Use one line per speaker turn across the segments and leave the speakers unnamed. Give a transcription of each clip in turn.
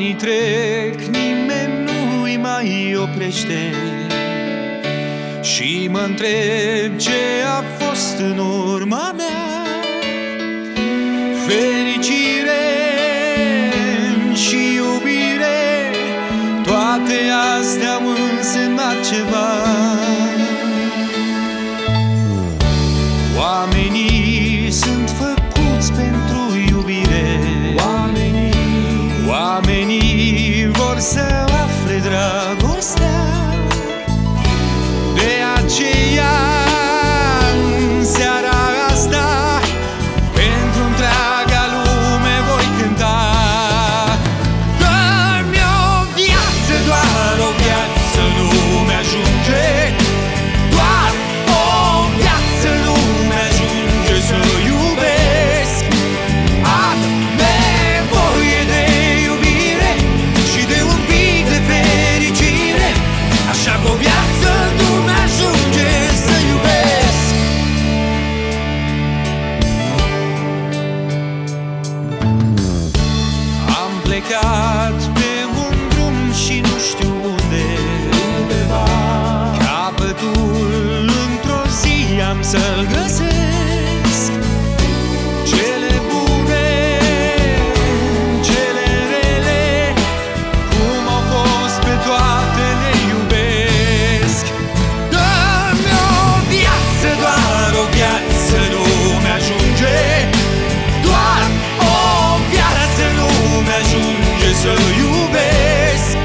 Anii trec, nimeni nu-i mai oprește. Și mă întreb ce a fost în urma mea. Fericire și iubire Toate astea au însemnat ceva plecat pe un drum și nu știu unde.
Undeva
Capătul într-o zi am să-l găsesc să iubesc.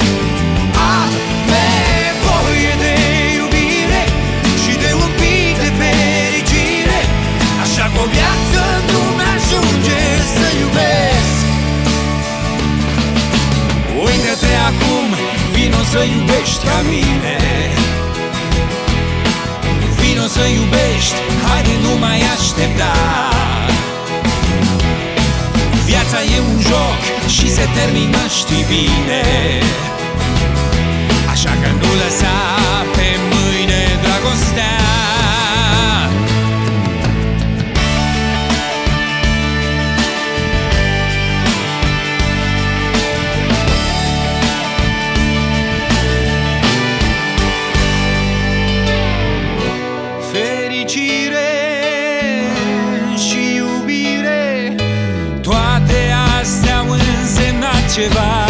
Am nevoie de iubire și de un pic de fericire. Așa că o viață nu mi-ajunge să iubesc. Uită-te acum, vino să iubești ca mine. Vino să iubești, haide și se termină, știi bine cię bać.